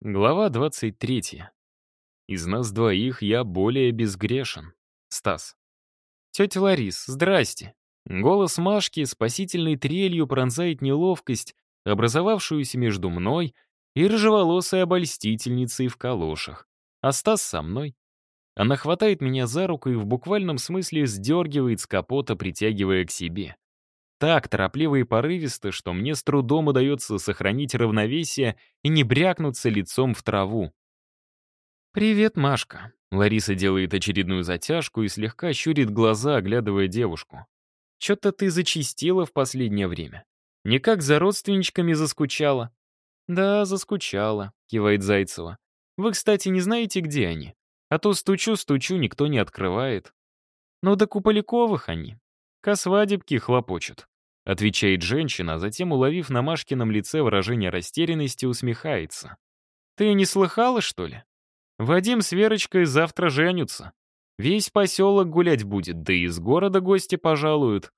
Глава 23. Из нас двоих я более безгрешен. Стас. Тетя Ларис, здрасте. Голос Машки спасительной трелью пронзает неловкость, образовавшуюся между мной и рыжеволосой обольстительницей в калошах. А Стас со мной. Она хватает меня за руку и в буквальном смысле сдергивает с капота, притягивая к себе так торопливо и порывисто, что мне с трудом удается сохранить равновесие и не брякнуться лицом в траву. «Привет, Машка». Лариса делает очередную затяжку и слегка щурит глаза, оглядывая девушку. «Чё-то ты зачистила в последнее время. Никак за родственничками заскучала». «Да, заскучала», — кивает Зайцева. «Вы, кстати, не знаете, где они? А то стучу-стучу, никто не открывает». «Ну да у Поляковых они. Ко свадебке хлопочут отвечает женщина, а затем, уловив на Машкином лице выражение растерянности, усмехается. «Ты не слыхала, что ли? Вадим с Верочкой завтра женятся. Весь поселок гулять будет, да и из города гости пожалуют».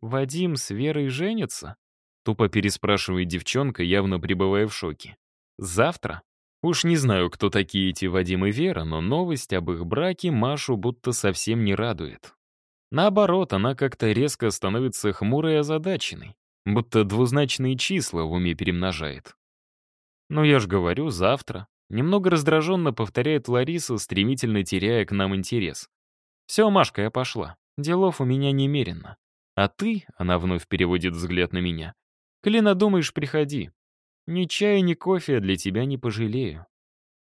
«Вадим с Верой женятся?» Тупо переспрашивает девчонка, явно пребывая в шоке. «Завтра?» Уж не знаю, кто такие эти Вадим и Вера, но новость об их браке Машу будто совсем не радует. Наоборот, она как-то резко становится хмурой и озадаченной, будто двузначные числа в уме перемножает. «Ну я ж говорю, завтра». Немного раздраженно повторяет Лариса, стремительно теряя к нам интерес. «Все, Машка, я пошла. Делов у меня немерено. А ты, — она вновь переводит взгляд на меня, — коли надумаешь, приходи. Ни чая, ни кофе для тебя не пожалею».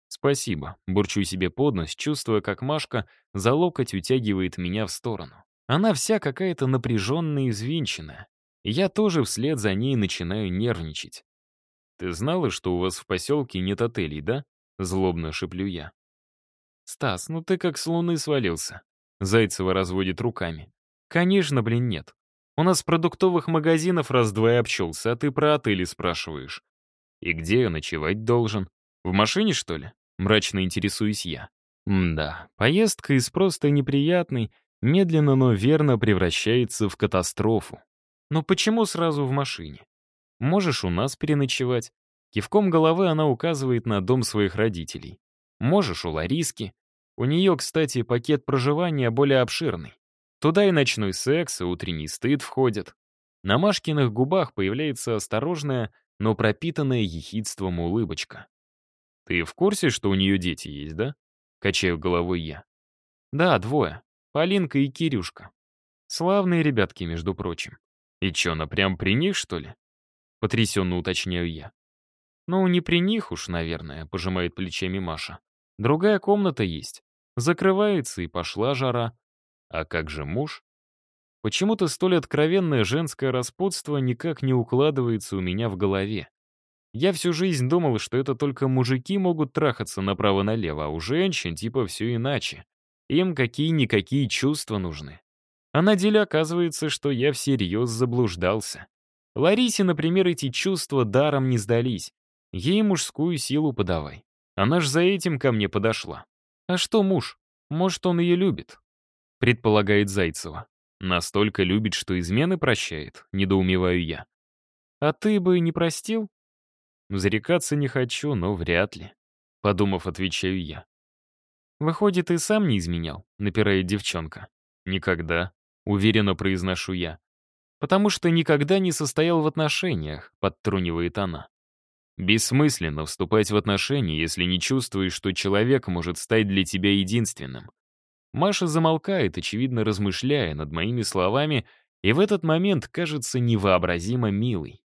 «Спасибо», — бурчу себе под нос, чувствуя, как Машка за локоть утягивает меня в сторону. Она вся какая-то напряженная и взвинченная. Я тоже вслед за ней начинаю нервничать. «Ты знала, что у вас в поселке нет отелей, да?» Злобно шеплю я. «Стас, ну ты как с луны свалился». Зайцева разводит руками. «Конечно, блин, нет. У нас продуктовых магазинов раз-два обчелся, а ты про отели спрашиваешь. И где я ночевать должен? В машине, что ли?» Мрачно интересуюсь я. М-да, поездка из просто неприятной медленно, но верно превращается в катастрофу. Но почему сразу в машине? Можешь у нас переночевать. Кивком головы она указывает на дом своих родителей. Можешь у Лариски. У нее, кстати, пакет проживания более обширный. Туда и ночной секс, и утренний стыд входят. На Машкиных губах появляется осторожная, но пропитанная ехидством улыбочка. «Ты в курсе, что у нее дети есть, да?» Качаю головой я. «Да, двое. Полинка и Кирюшка. Славные ребятки, между прочим. И чё, она прям при них, что ли? Потрясенно уточняю я. Ну, не при них уж, наверное, пожимает плечами Маша. Другая комната есть. Закрывается, и пошла жара. А как же муж? Почему-то столь откровенное женское распутство никак не укладывается у меня в голове. Я всю жизнь думал, что это только мужики могут трахаться направо-налево, а у женщин типа все иначе. Им какие-никакие чувства нужны. А на деле оказывается, что я всерьез заблуждался. Ларисе, например, эти чувства даром не сдались. Ей мужскую силу подавай. Она ж за этим ко мне подошла. А что муж? Может, он ее любит? Предполагает Зайцева. Настолько любит, что измены прощает, недоумеваю я. А ты бы не простил? Зарекаться не хочу, но вряд ли. Подумав, отвечаю я. «Выходит, и сам не изменял», — напирает девчонка. «Никогда», — уверенно произношу я. «Потому что никогда не состоял в отношениях», — подтрунивает она. «Бессмысленно вступать в отношения, если не чувствуешь, что человек может стать для тебя единственным». Маша замолкает, очевидно размышляя над моими словами, и в этот момент кажется невообразимо милой.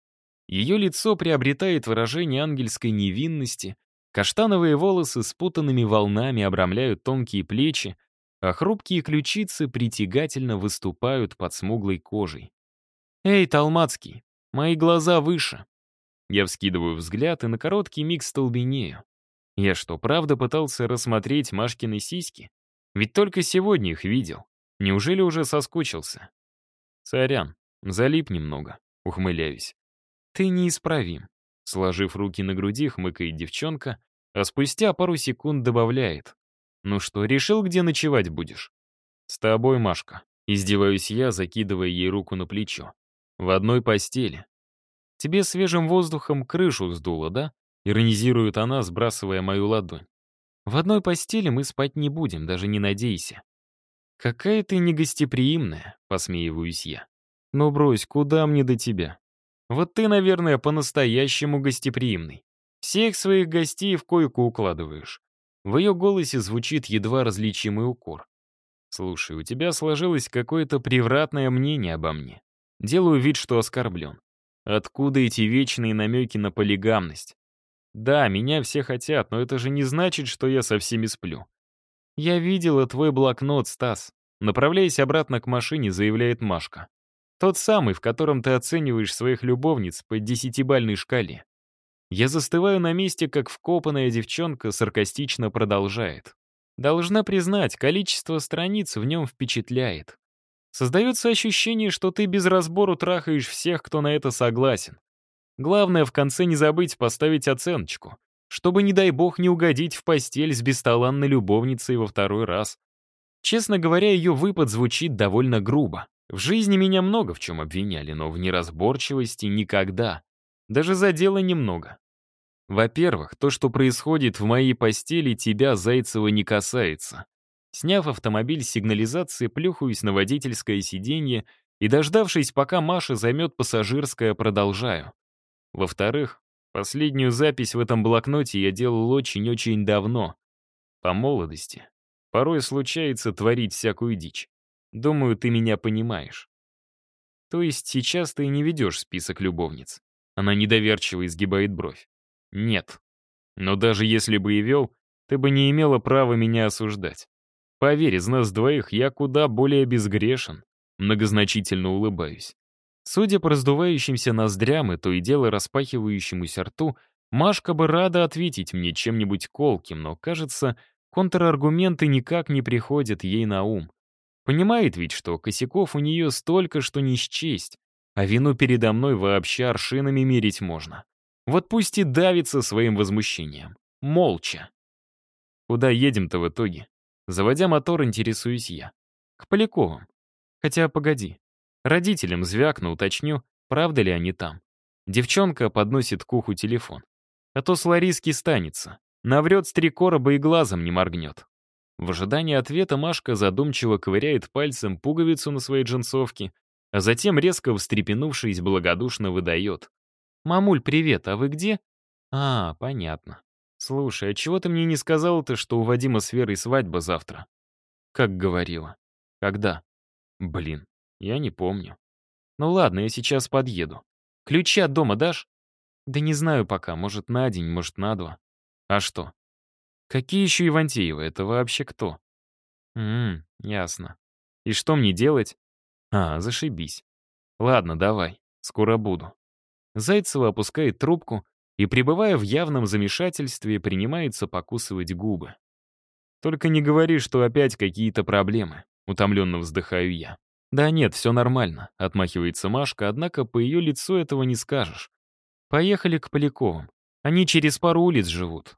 Ее лицо приобретает выражение ангельской невинности, Каштановые волосы спутанными волнами обрамляют тонкие плечи, а хрупкие ключицы притягательно выступают под смуглой кожей. «Эй, Талмацкий, мои глаза выше!» Я вскидываю взгляд и на короткий миг столбенею. Я что, правда пытался рассмотреть Машкины сиськи? Ведь только сегодня их видел. Неужели уже соскучился? Сорян, залип немного, ухмыляюсь. Ты неисправим. Сложив руки на груди, хмыкает девчонка, а спустя пару секунд добавляет. «Ну что, решил, где ночевать будешь?» «С тобой, Машка», — издеваюсь я, закидывая ей руку на плечо. «В одной постели». «Тебе свежим воздухом крышу сдуло, да?» — Иронизирует она, сбрасывая мою ладонь. В одной постели мы спать не будем, даже не надейся. Какая ты негостеприимная, посмеиваюсь я. Но брось, куда мне до тебя? Вот ты, наверное, по-настоящему гостеприимный. Всех своих гостей в койку укладываешь. В ее голосе звучит едва различимый укор. Слушай, у тебя сложилось какое-то превратное мнение обо мне. Делаю вид, что оскорблен. Откуда эти вечные намеки на полигамность? Да, меня все хотят, но это же не значит, что я со всеми сплю. Я видела твой блокнот, Стас. Направляясь обратно к машине, заявляет Машка. Тот самый, в котором ты оцениваешь своих любовниц по десятибальной шкале. Я застываю на месте, как вкопанная девчонка саркастично продолжает. Должна признать, количество страниц в нем впечатляет. Создается ощущение, что ты без разбору трахаешь всех, кто на это согласен. Главное в конце не забыть поставить оценочку, чтобы, не дай бог, не угодить в постель с бесталанной любовницей во второй раз. Честно говоря, ее выпад звучит довольно грубо. В жизни меня много в чем обвиняли, но в неразборчивости никогда. Даже задела немного. Во-первых, то, что происходит в моей постели, тебя, Зайцева, не касается. Сняв автомобиль с сигнализации, плюхаюсь на водительское сиденье и, дождавшись, пока Маша займет пассажирское, продолжаю. Во-вторых, последнюю запись в этом блокноте я делал очень-очень давно. По молодости. Порой случается творить всякую дичь. Думаю, ты меня понимаешь. То есть сейчас ты не ведешь список любовниц. Она недоверчиво изгибает бровь. Нет. Но даже если бы и вел, ты бы не имела права меня осуждать. Поверь, из нас двоих я куда более безгрешен. Многозначительно улыбаюсь. Судя по раздувающимся ноздрям и то и дело распахивающемуся рту, Машка бы рада ответить мне чем-нибудь колким, но, кажется, контраргументы никак не приходят ей на ум. Понимает ведь, что косяков у нее столько, что не счесть, а вину передо мной вообще аршинами мерить можно. Вот пусть и давится своим возмущением. Молча. Куда едем-то в итоге? Заводя мотор, интересуюсь я. К Поляковым. Хотя, погоди. Родителям звякну, уточню, правда ли они там. Девчонка подносит к уху телефон. А то с Лариски станется. Наврет с три короба и глазом не моргнет. В ожидании ответа Машка задумчиво ковыряет пальцем пуговицу на своей джинсовке, а затем, резко встрепенувшись, благодушно выдает. «Мамуль, привет, а вы где?» «А, понятно. Слушай, а чего ты мне не сказал-то, что у Вадима с Верой свадьба завтра?» «Как говорила. Когда?» «Блин, я не помню. Ну ладно, я сейчас подъеду. Ключи от дома дашь? Да не знаю пока, может на день, может на два. А что? Какие еще Ивантеевы? Это вообще кто? Ммм, ясно. И что мне делать? А, зашибись. Ладно, давай, скоро буду. Зайцева опускает трубку и, пребывая в явном замешательстве, принимается покусывать губы. «Только не говори, что опять какие-то проблемы», — утомленно вздыхаю я. «Да нет, все нормально», — отмахивается Машка, однако по ее лицу этого не скажешь. «Поехали к Поляковым. Они через пару улиц живут.